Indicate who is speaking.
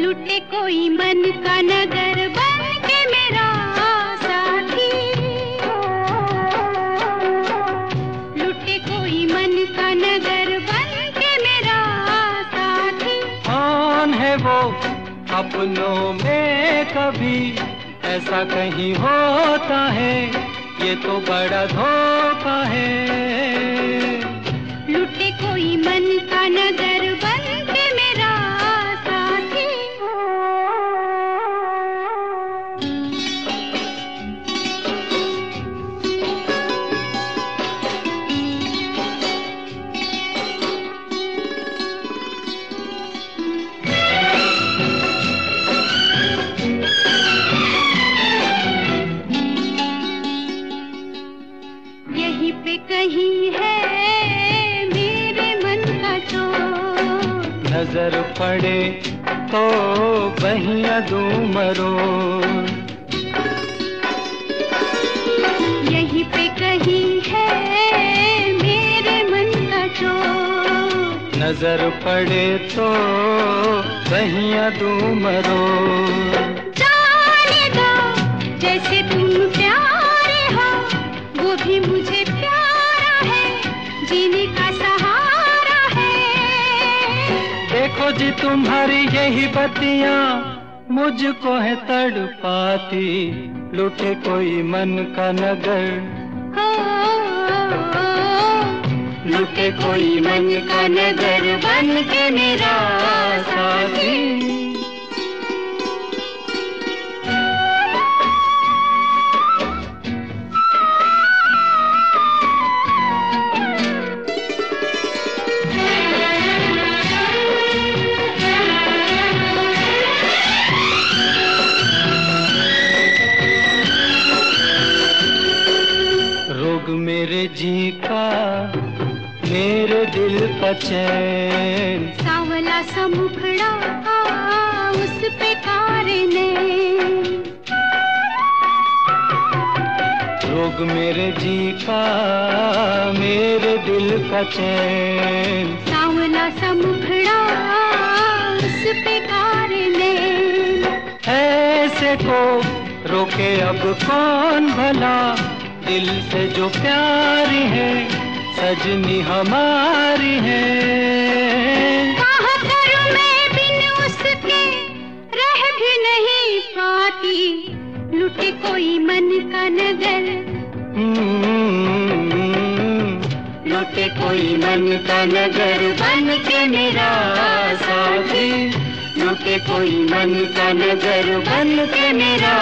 Speaker 1: लुटे कोई मन का नगर बन के मेरा साथी। लुटे कोई मन का नगर बन के मेरा साथी।
Speaker 2: कौन है वो अपनों में कभी? ऐसा कहीं होता है ये तो बड़ा धोखा है।
Speaker 1: लुटे कोई मन का नगर
Speaker 2: नज़र पड़े तो बहिया दू मरो
Speaker 1: यहीं पे कहीं है मेरे मन का चोर।
Speaker 2: नज़र पड़े तो बहिया दूँ देखो जी तुम्हारी यही बतिया मुझको है तड़पाती। लुटे कोई मन का नगर।
Speaker 1: लुटे कोई मन का नगर बन के मेरा साथी।
Speaker 2: जी का मेरे दिल का चैन।
Speaker 1: सावला सा मुखड़ा उस पे कारे ने।
Speaker 2: रोग मेरे जी का मेरे दिल का चैन।
Speaker 1: सावला सा मुखड़ा उस पे कारे ने।
Speaker 2: ऐसे को रोके अब कौन भला? दिल से जो प्यारी है सजनी हमारी है।
Speaker 1: मैं बिन उसके रह भी नहीं पाती। लुटे कोई मन का नगर
Speaker 2: हम्म,
Speaker 1: लुटे कोई मन का नगर बन के मेरा साथी। लुटे कोई मन का नगर बन के मेरा